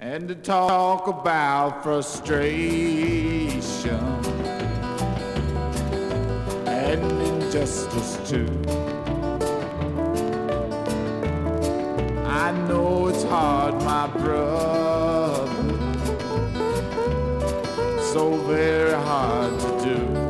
and to talk about frustration and injustice too. I know it's hard, my brother, so very hard to do.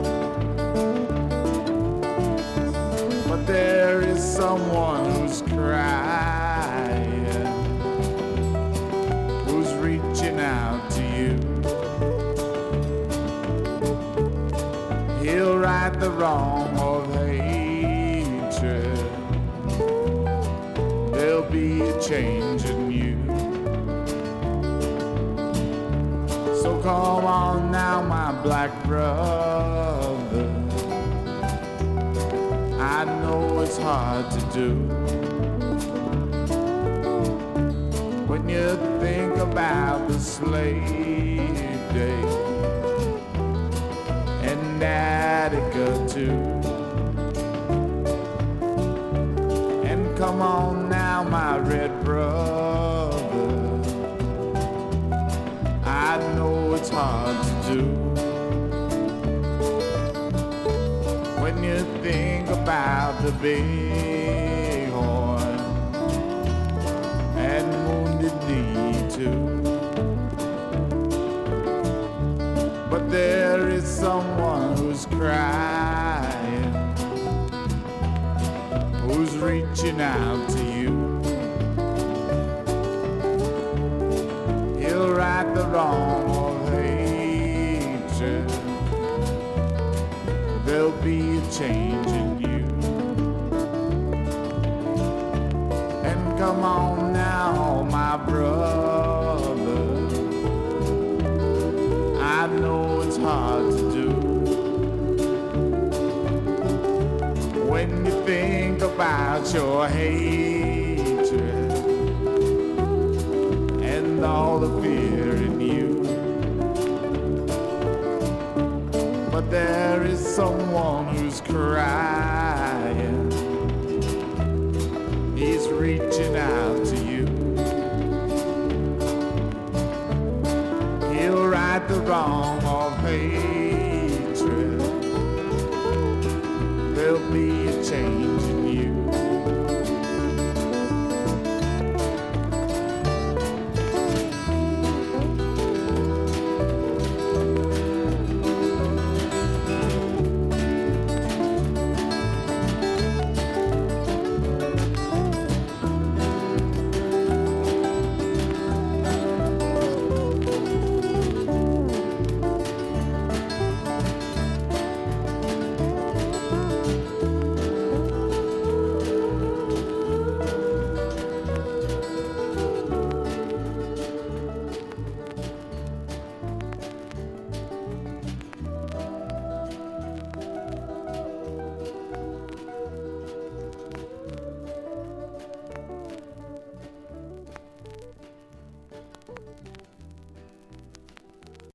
Right the wrong of hatred. There'll be a change in you. So come on now, my black brother. I know it's hard to do. When you think about the slave days and Attica too. And come on now, my red brother. I know it's hard to do. When you think about the big horn and wounded knee too. But there is someone crying, who's reaching out to you. He'll right the wrong of. There'll be a change in you. And come on now, my brother. When you think about your hatred and all the fear in you. But there is someone who's crying. He's reaching out to you. He'll right the wrong of hatred. There'll be change.